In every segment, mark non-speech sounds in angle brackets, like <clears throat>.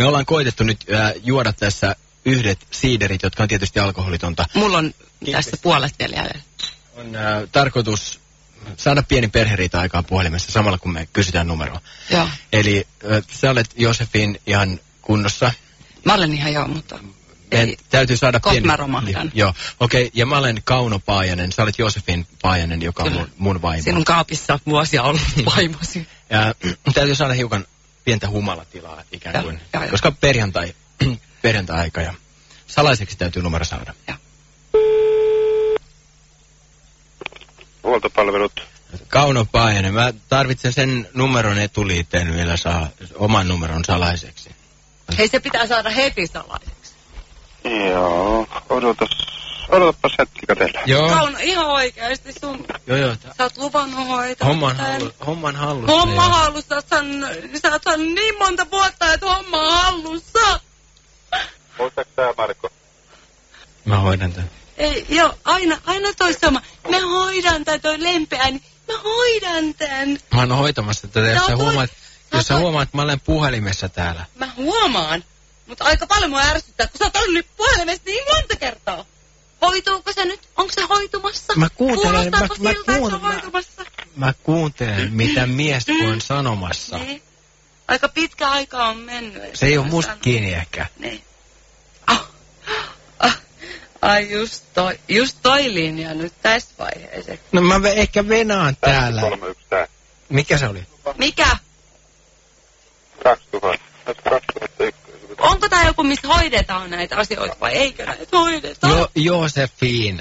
Me ollaan koitettu nyt äh, juoda tässä yhdet siiderit, jotka on tietysti alkoholitonta. Mulla on tässä puolet vielä jäljellä. On äh, tarkoitus saada pieni perheriita aikaan puhelimessa samalla kun me kysytään numeroa. Joo. Eli äh, sä olet Josefin ihan kunnossa. Mä olen ihan joo, mutta Meidän ei. täytyy saada pieni... mä romahdan. Joo, okei. Okay. Ja mä olen Kauno Paajanen, sä olet Josefin Paajanen, joka on Kyllä. mun, mun vaimo. Sinun kaapissa vuosia ollut vaimosi. Ja, <clears throat> täytyy saada hiukan pientä humalatilaa ikään kuin, joo, joo. koska perjantai, <clears throat> perjantai-aika ja salaiseksi täytyy numero saada. Huoltopalvelut. Kauno Paajanen, mä tarvitsen sen numeron etuliitteen vielä saa oman numeron salaiseksi. Hei, se pitää saada heti salaiseksi. Joo, odotas, odotapas hetki katella. Joo, Kauno, ihan oikeasti sun, joo, joo. tää- sä oot luvannut hoitaa. Homman, tän. hallu, homman hallussa. Homma ja- hallussa, sä, oot- sä oot saanut niin monta vuotta, että homma on hallussa. Muistatko sä, Marko? Mä hoidan tämän. Ei, joo, aina, aina toi sama. Mä hoidan tän, toi lempeä, niin mä hoidan tän. Mä oon hoitamassa tätä, jos Sä huomaat, jos sä huomaat, että mä olen puhelimessa täällä. Mä huomaan, mutta aika paljon mua ärsyttää, kun sä oot ollut nyt puhelimessa niin monta kertaa. Hoituuko se nyt? Onko se hoitumassa? Mä kuuntelen, mä- mä kuuntelen. hoitumassa? Mä kuuntelen, mitä mies on sanomassa. Niin. Aika pitkä aika on mennyt. Se ei ole Mä musta kiinni ehkä. Niin. Ah. Ah. Ai just toi, just toi linja nyt tässä vaiheessa. No mä ehkä venaan täällä. 31 tää. Mikä se oli? Mikä? 2000. Tässä 2001. Onko tää joku, missä hoidetaan näitä asioita vai eikö näitä hoideta? Jo, Josefin.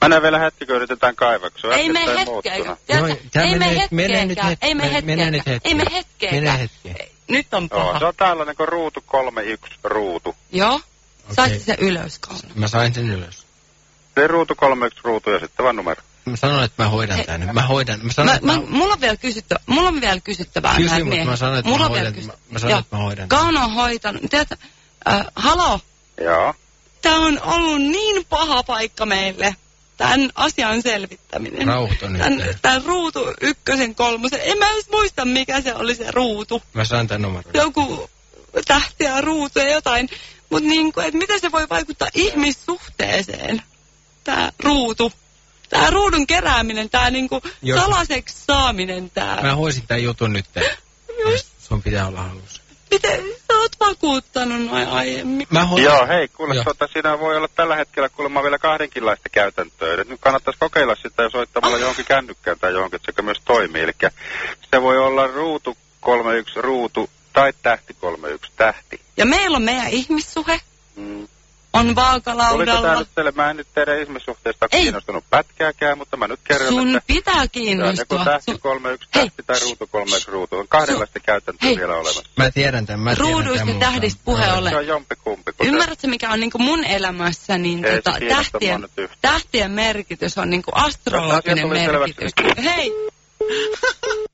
Mennään vielä hetki, kun yritetään kaivaksua. Ei me hetkeäkään. Joo, Ei me hetkeäkään. het- Ei me hetkeäkään. Ei me hetkeäkään. Nyt on Joo, paha. se on tällainen kuin ruutu 31 ruutu. Joo. Sait Okei. se ylös, Kauno. Mä sain sen ylös. Se ruutu 31 ruutu ja sitten vaan numero. Mä sanon, että mä hoidan Hei. tän nyt. Mä hoidan. Mä sanon, Mä, että mä, mä, mulla on vielä kysyttävää, mulla on vielä kysyttävää Kysy, mutta mä sanon, että mulla mä hoidan- kysyttävää. mä sanon, Joo. että mä hoidan. Kauno on hoitanut. Tiedätkö, äh, halo, Joo. tää on ollut niin paha paikka meille. Tämän asian selvittäminen. Rauhoitu nyt. Tän, tän ruutu ykkösen kolmosen. En mä edes muista, mikä se oli se ruutu. Mä saan tän numeron. Joku tähtiä ruutu ja jotain. Mutta niinku, että miten se voi vaikuttaa ihmissuhteeseen, tämä ruutu. Tämä ruudun kerääminen, tämä niinku Jos- salaseksi saaminen, tämä. Mä hoisin tän jutun nyt. Just, Sun pitää olla hallussa. miten vakuuttanut noin aiemmin? Mä hoidan. Joo, hei, kuule, Joo. tuota, siinä voi olla tällä hetkellä kuulemma vielä kahdenkinlaista käytäntöä. Nyt kannattaisi kokeilla sitä ja soittamalla Ah. johonkin kännykkään tai johonkin, että se myös toimii. Eli se voi olla ruutu 31 ruutu tai tähti 31 tähti. Ja meillä on meidän ihmissuhe, On Oliko tämä vaakalaudalla. nyt? Mä en nyt teidän ihmissuhteesta Ei. kiinnostunut pätkääkään, mutta mä nyt kerron, Sun että pitää kiinnostua. tähti Sun, 31 Hei. tähti tai ruutu 31 ruutu. On kahdenlaista käytäntöä Hei. vielä olemassa. Mä tiedän tän. Mä tiedän Ruuduista ja mutta- tähdistä puhe ollen. Se on jompikumpi. Ymmärrätkö, mikä on niinku mun elämässä, niin Ei tota, tähtien, tähtien merkitys on niinku astrologinen Asia tuli selväksi. merkitys. Hei! <laughs>